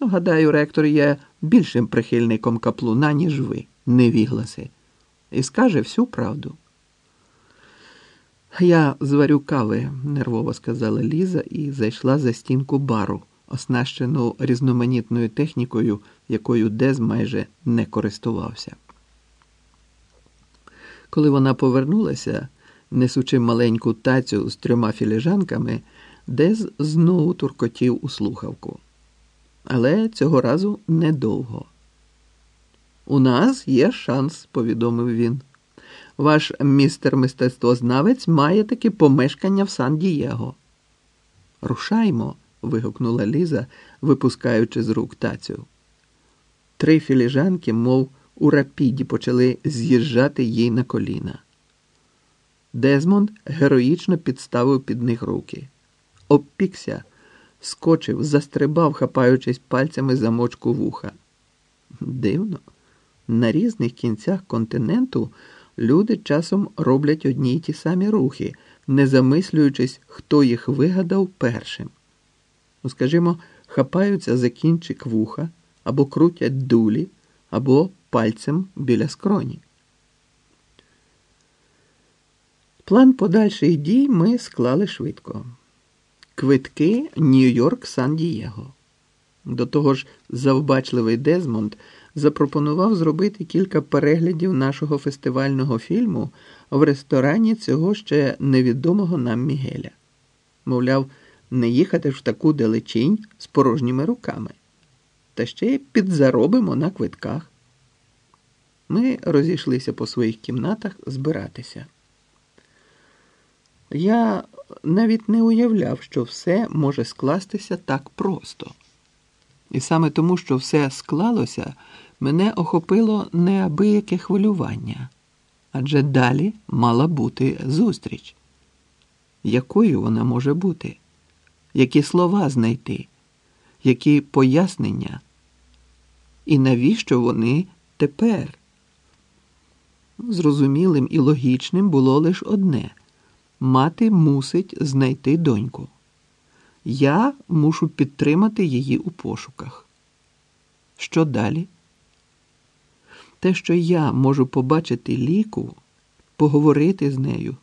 Ну, гадаю, ректор є більшим прихильником каплуна, ніж ви, невігласи, і скаже всю правду. Я зварю кави, нервово сказала Ліза і зайшла за стінку бару, оснащену різноманітною технікою, якою Дез майже не користувався. Коли вона повернулася, несучи маленьку тацю з трьома філіжанками, Дез знову туркотів у слухавку. Але цього разу недовго. У нас є шанс, повідомив він. Ваш містер мистецтвознавець має таке помешкання в Сан-Дієго. Рушаймо. вигукнула Ліза, випускаючи з рук тацю. Три філіжанки, мов у рапіді, почали з'їжджати їй на коліна. Дезмонд героїчно підставив під них руки, обпікся, скочив, застрибав, хапаючись пальцями замочку вуха. Дивно, на різних кінцях континенту люди часом роблять одні й ті самі рухи, не замислюючись, хто їх вигадав першим. Ну, скажімо, хапаються за кінчик вуха або крутять дулі, або пальцем біля скроні. План подальших дій ми склали швидко. Квитки Нью-Йорк Сан-Дієго. До того ж, завбачливий Дезмонд запропонував зробити кілька переглядів нашого фестивального фільму в ресторані цього ще невідомого нам Мігеля. Мовляв, не їхати ж в таку далечінь з порожніми руками. Та ще й підзаробимо на квитках. Ми розійшлися по своїх кімнатах збиратися. Я навіть не уявляв, що все може скластися так просто. І саме тому, що все склалося, мене охопило неабияке хвилювання, адже далі мала бути зустріч. Якою вона може бути? Які слова знайти, які пояснення? І навіщо вони тепер? Зрозумілим і логічним було лише одне мати мусить знайти доньку. Я мушу підтримати її у пошуках. Що далі? Те, що я можу побачити ліку, поговорити з нею,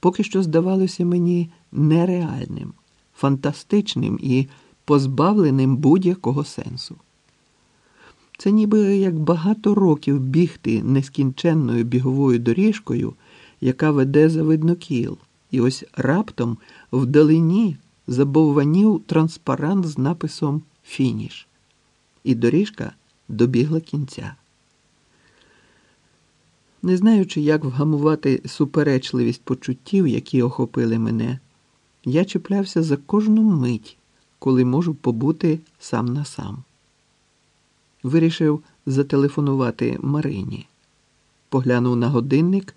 поки що здавалося мені нереальним, фантастичним і позбавленим будь-якого сенсу. Це ніби як багато років бігти нескінченною біговою доріжкою, яка веде за виднокіл, і ось раптом вдалині забовванів транспарант з написом Фініш, і доріжка добігла кінця. Не знаючи, як вгамувати суперечливість почуттів, які охопили мене, я чіплявся за кожну мить, коли можу побути сам на сам. Вирішив зателефонувати Марині. Поглянув на годинник.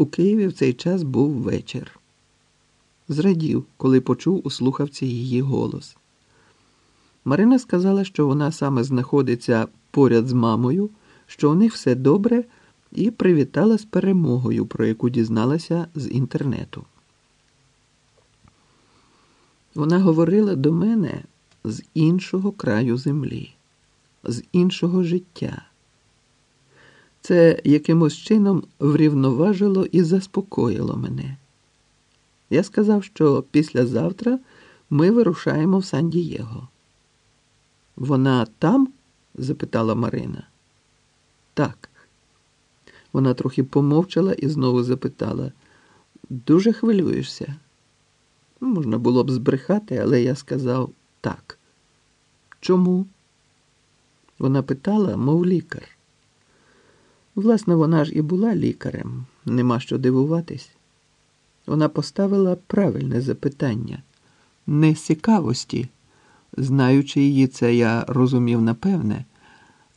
У Києві в цей час був вечір. Зрадів, коли почув у слухавці її голос. Марина сказала, що вона саме знаходиться поряд з мамою, що у них все добре, і привітала з перемогою, про яку дізналася з інтернету. Вона говорила до мене з іншого краю землі, з іншого життя. Це якимось чином врівноважило і заспокоїло мене. Я сказав, що післязавтра ми вирушаємо в Сан-Дієго. Вона там? запитала Марина. Так. Вона трохи помовчала і знову запитала. Дуже хвилюєшся? Можна було б збрехати, але я сказав так. Чому? Вона питала, мов лікар. Власне, вона ж і була лікарем, нема що дивуватись. Вона поставила правильне запитання, не цікавості, знаючи її, це я розумів напевне,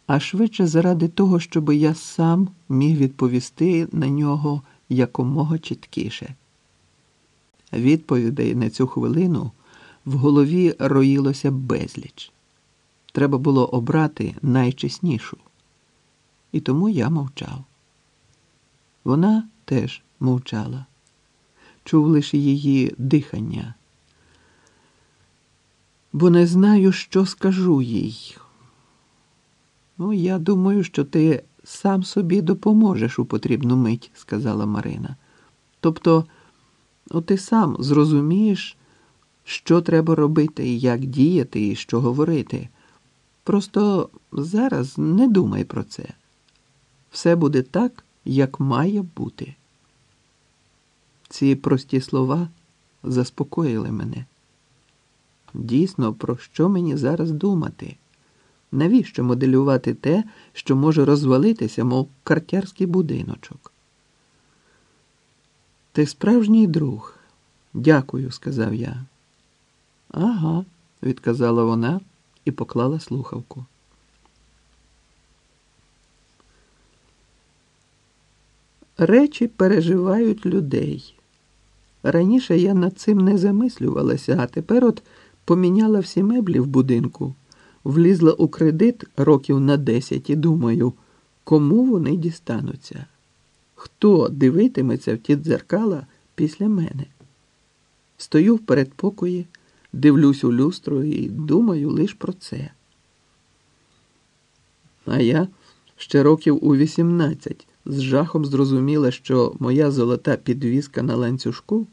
а швидше заради того, щоб я сам міг відповісти на нього якомога чіткіше. Відповідей на цю хвилину в голові роїлося безліч. Треба було обрати найчеснішу. І тому я мовчав. Вона теж мовчала, чув лише її дихання. бо не знаю, що скажу їй. Ну, я думаю, що ти сам собі допоможеш у потрібну мить, сказала Марина. Тобто, ну, ти сам зрозумієш, що треба робити, як діяти, і що говорити. Просто зараз не думай про це. Все буде так, як має бути. Ці прості слова заспокоїли мене. Дійсно, про що мені зараз думати? Навіщо моделювати те, що може розвалитися, мов картярський будиночок? Ти справжній друг. Дякую, сказав я. Ага, відказала вона і поклала слухавку. Речі переживають людей. Раніше я над цим не замислювалася, а тепер от поміняла всі меблі в будинку, влізла у кредит років на 10 і думаю, кому вони дістануться? Хто дивитиметься в ті дзеркала після мене? Стою в передпокої, дивлюсь у люстру і думаю лише про це. А я ще років у 18 з жахом зрозуміла, що моя золота підвіска на ланцюжку,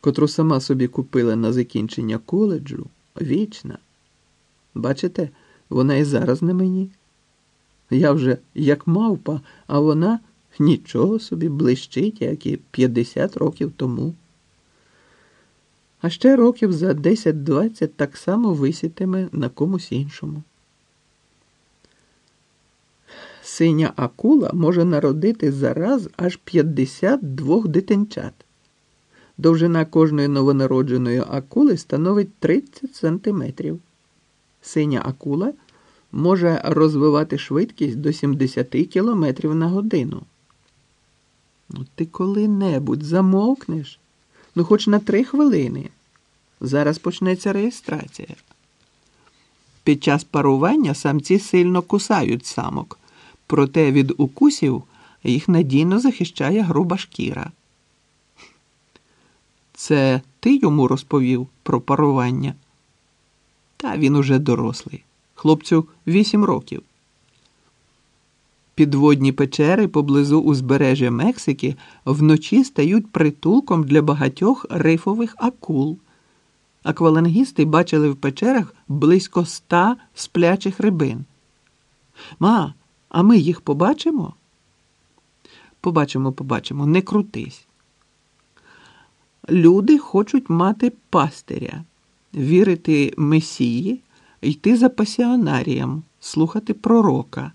котру сама собі купила на закінчення коледжу, вічна. Бачите, вона і зараз на мені. Я вже як мавпа, а вона нічого собі блищить, як і 50 років тому. А ще років за 10-20 так само висітиме на комусь іншому. Синя акула може народити зараз аж 52 дитинчат. Довжина кожної новонародженої акули становить 30 сантиметрів. Синя акула може розвивати швидкість до 70 км на годину. Ну, ти коли-небудь замовкнеш? Ну, хоч на три хвилини. Зараз почнеться реєстрація. Під час парування самці сильно кусають самок, проте від укусів їх надійно захищає груба шкіра. Це ти йому розповів про парування? Та він уже дорослий. Хлопцю вісім років. Підводні печери поблизу узбережжя Мексики вночі стають притулком для багатьох рифових акул. Аквалангісти бачили в печерах близько ста сплячих рибин. Ма, а ми їх побачимо? Побачимо, побачимо, не крутись. Люди хочуть мати пастиря, вірити месії, йти за пасіонарієм, слухати пророка.